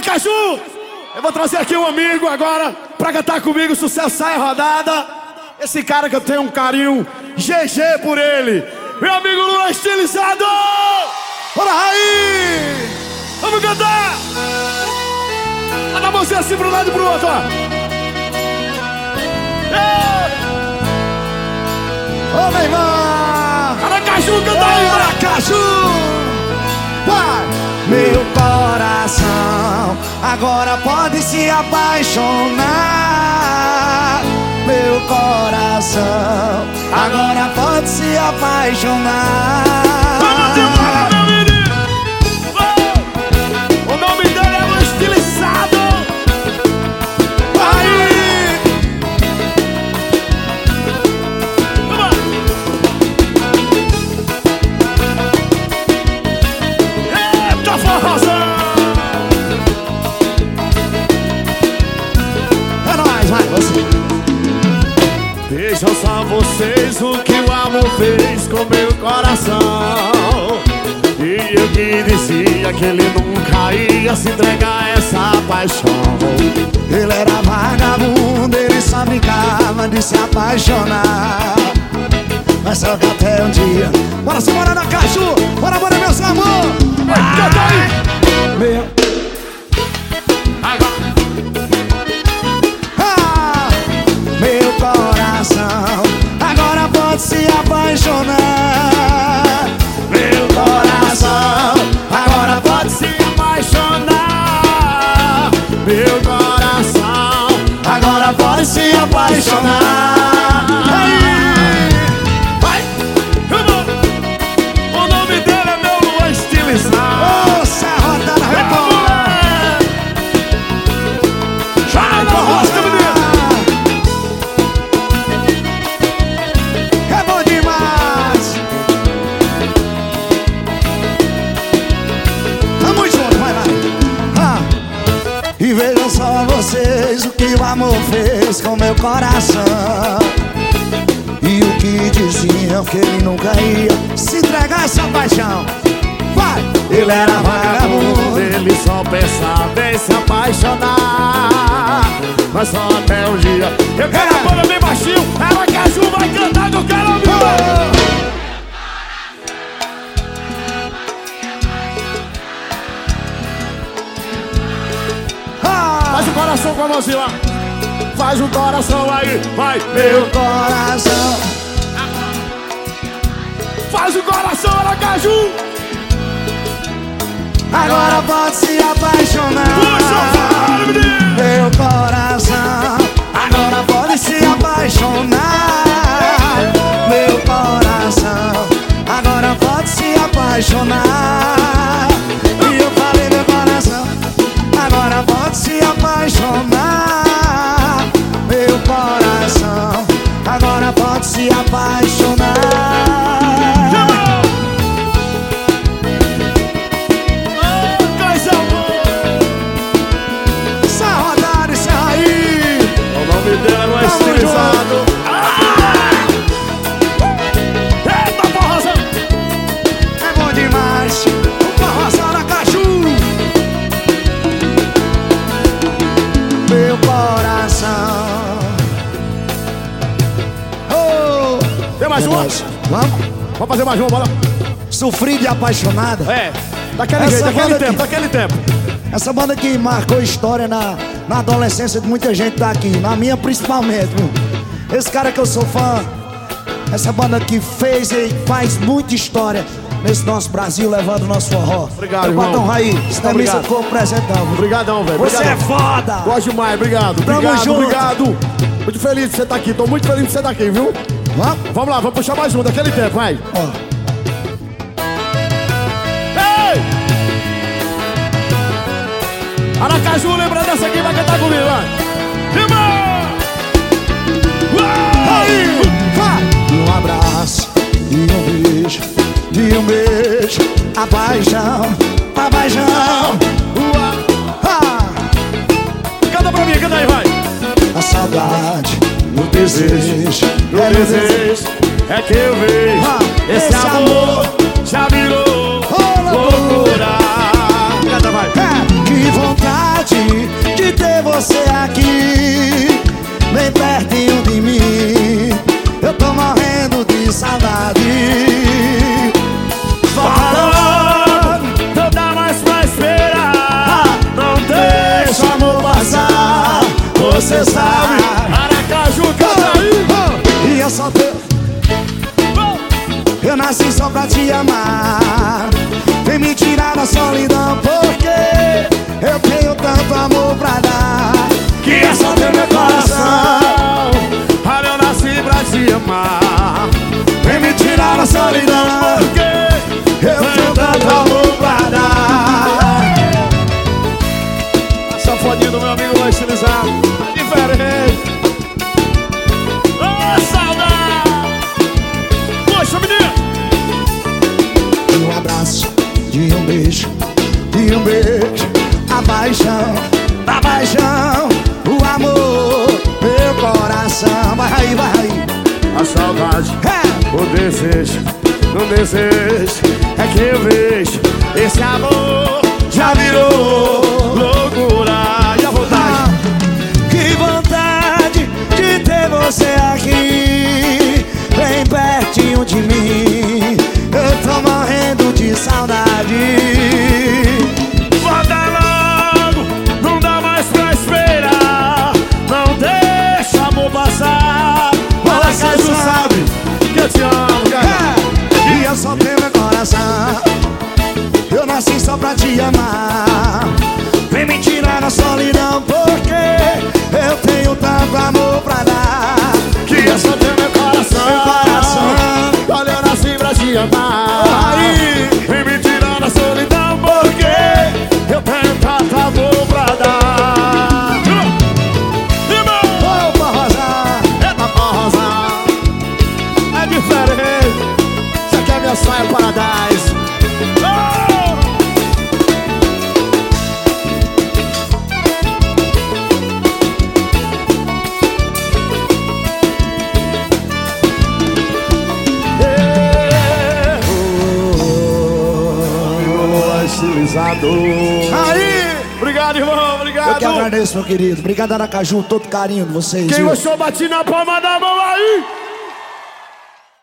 Aracaju! Eu vou trazer aqui um amigo agora pra cantar comigo, sucesso sai rodada. Esse cara que eu tenho um carinho GG por ele. Meu amigo Lula estilizado! Bora aí! Vamos cantar! Manda a mãozinha assim pro lado e pro outro, ó. Ô, meu irmão! Aracaju, canta aí, Aracaju! Agora pode se apaixonar. Meu coração agora pode se apaixonar. Vocês o que o amor fez com meu coração E eu que dizia que ele nunca ia se entregar a essa paixão Ele era vagabundo, ele só brincava de se apaixonar. Mas só até um dia. Bora se morar na Caju! Bora, amor fez com meu coração. E o que diziam que ele nunca ia se entregar a essa paixão. Vai! Ele era vagabundo. Ele só pensava em se apaixonar Mas só até um dia Eu quero a banda bem baixinho Aracaju vai cantar que eu quero ouvir Ah, Faz o coração com a mãozinha lá Faz o coração aí, vai meu coração. Faz o coração, Aracaju Agora pode se apaixonar. Puxa, Meu coração agora pode se apaixonar. Meu coração agora pode se apaixonar. Mais uma? Vamos. Vamos. Fazer mais uma, bora Sofri de apaixonada. É, daquele Essa jeito, daquele tempo, aqui. daquele tempo Essa banda que marcou história na, na adolescência de muita gente daqui. Na minha principalmente. Esse cara que eu sou fã. Essa banda que fez e faz muita história nesse nosso Brasil, levando o nosso forró. Obrigado, Meu irmão. camisa obrigado. corpo presentão. viu? Obrigadão, velho. Você é foda! Gosto demais, obrigado. Tamo obrigado, junto. obrigado. Muito feliz de você estar aqui. Tô muito feliz de você estar aqui, viu? Vamos? Vamos lá, vamos puxar mais um daquele tempo, vai. Ó, Ei! Aracaju, lembra dessa aqui, vai cantar comigo, vai. Uau! Aí, vai! Um abraço e um beijo, e um beijo, a paixão, a paixão. Uau! Ah, Canta pra mim, canta aí, vai. a saudade, no desejo, no é desejo é que eu vejo ah, esse amor já virou loucura. É. Que vontade de ter você aqui, bem pertinho de mim. Eu tô morrendo de saudade. Falou, não dá mais pra esperar. Ah, não deixa o amor passar, você sabe. Nasci só pra te amar. Vem me tirar da solidão, um beijo. A paixão, a paixão, o amor, meu coração. Vai aí, vai aí. A saudade, É. o desejo, o desejo é que eu vejo. Esse amor já virou loucura. E a vontade? Que vontade de ter você aqui, bem pertinho de mim. Eu tô morrendo de saudade. Pra te amar. Vem me tirar da solidão, porque eu tenho tanto amor pra dar. Que eu só tenho meu coração. Meu coração. Olha, eu nasci pra te amar. Aí. Vem me tirar da solidão, porque eu tenho tanto amor pra dar. Ô, Rosa, Eita rosa É diferente Isso aqui é minha saia paradise Aí! Obrigado, irmão, obrigado Eu que agradeço, meu querido. Obrigado, Aracaju, todo carinho de vocês. Quem viu? gostou, bate na palma da mão aí